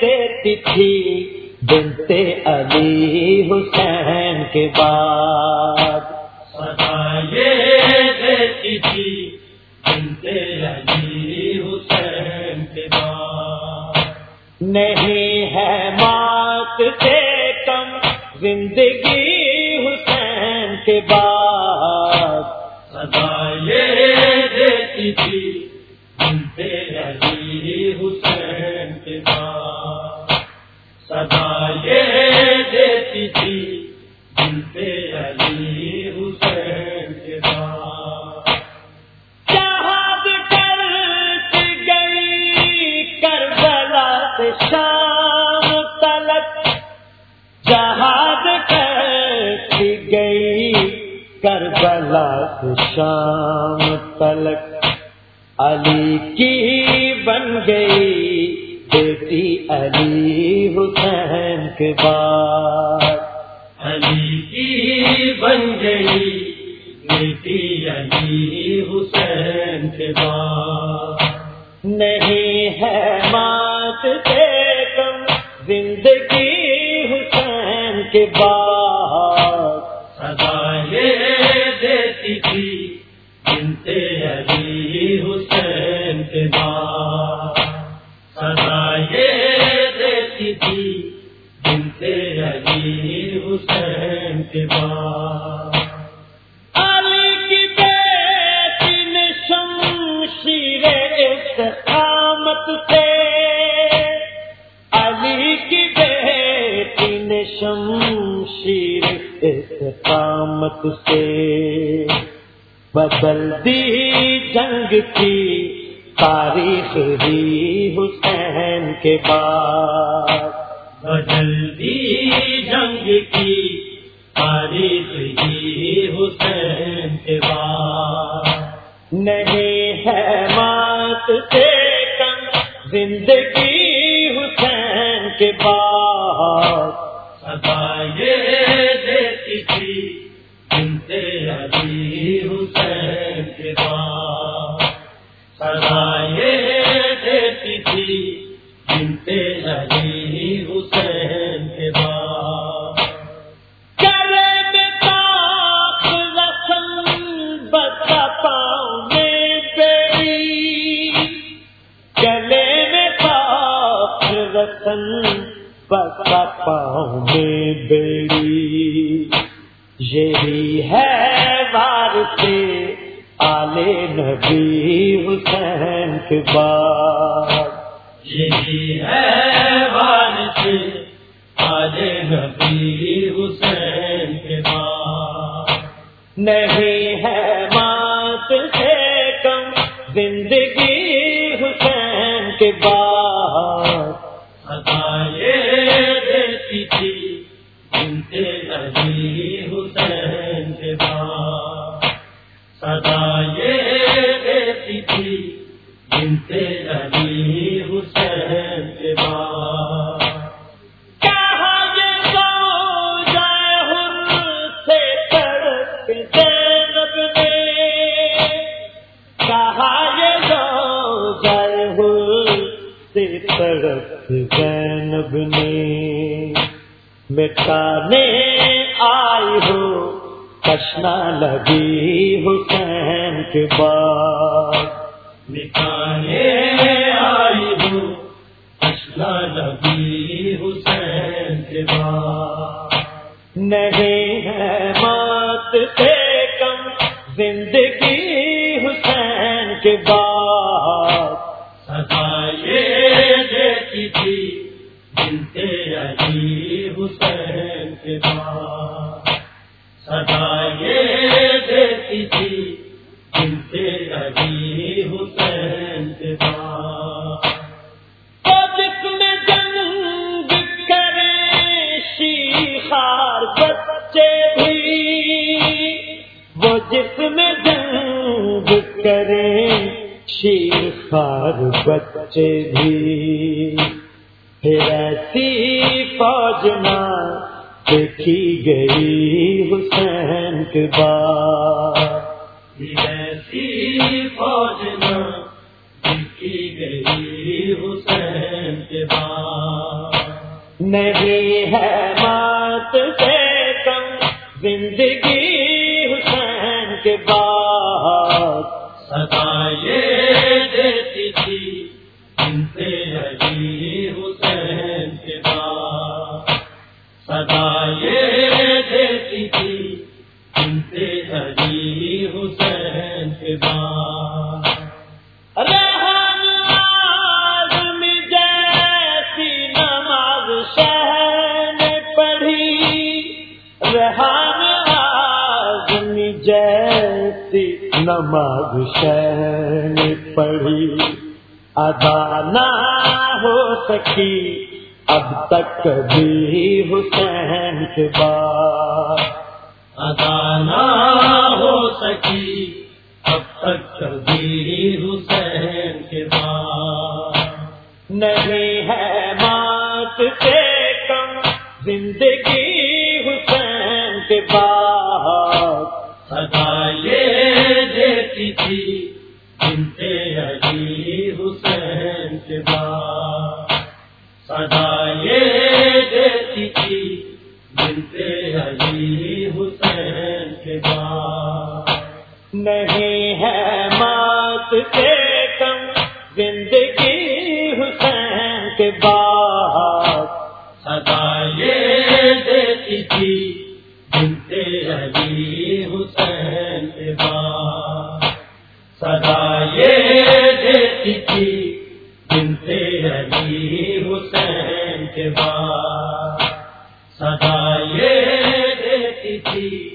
دیتی تھی بنتے علی حسین کے بعد۔ سدا یہ دیتی تھی بنتے علی حسین کے بعد۔ نہیں ہے مات سے کم زندگی حسین کے بعد۔ دیتی تھی حسین کے سدا یہ دیتی تھی علی حسین کے جہاد گئی کربلا سے شام تلک جہاد کر گئی کربلا سے شام تلک علی کی بن گئی۔ بیٹی علی حسین کے بعد۔ علی کی بن گئی۔ بیٹی علی حسین کے بعد۔ نہیں ہے مات سے علی حسین کے بعد سدا یہ دیتی تھی علی حسین کے بعد۔ علی کی بیٹی نے شمشیر استقامت سے علی کی بیٹی نے شمشیر استقامت سے بدلتی جنگ کی تاریخ ہی حسین کے بعد۔ بدل دی جنگ کی تاریخ ہی حسین کے بعد۔ نہیں ہے مات سے کم زندگی حسین کے بعد۔ سدا یہ دیتی تھی علی حسین کے دیتی تھی بنتے علی حسین کے میں تاپ رسم بتا پاؤں میں بیڑی گلے میں تاپ رسم بتا پاؤں میں بیڑی یہی ہے وار سے آلے نبی حسین کے بعد۔ یہی ہے وارث آج نبی حسین کے بعد۔ نہیں ہے مات سے کم زندگی حسین کے بعد۔ سدا یہ دیتی تھی۔ زینب نے؟ مٹانے آئی ہو کشنا لگی حسین کے بعد نکانے آئی ہوں اشنا نبی حسین کے بعد۔ نہیں ہے مات سے کم زندگی حسین کے بعد۔ سدا یہ دیتی تھی بنتے علی حسین کے بعد۔ سدا یہ دیتی تھی بنتے حسین کے میں جنگ کرے شیخار بچے بھی، وہ جس میں جنگ کرے شیخار بچے بھی۔ پھر ایسی فوج نہ دیکھی گئی حسین کے بعد۔ گئی گئی حسین کے بعد۔ ہے مات سے کم زندگی حسین کے بعد۔ سدا یہ دیتی تھی حسین کے بعد۔ سدا یہ نماز شہر پڑھی ادا نہ ہو سکی۔ اب تک بھی حسین کے بعد ادا نہ ہو سکی۔ اب تک کبھی حسین کے بعد نہیں ہے مات سے کم۔ زندگی حسین کے بعد سدا یہ دیتی تھی بنتے علی حسین کے بعد۔ سدا یہ دیتی تھی بنتے علی حسین کے بعد۔ نہیں ہے مات سے کم زندگی حسین کے بعد۔ سدا یہ دیتی تھی بنتے علی حسین سدا یہ دیتی تھی بنتے علی حسین کے بعد۔ سدا یہ دیتی تھی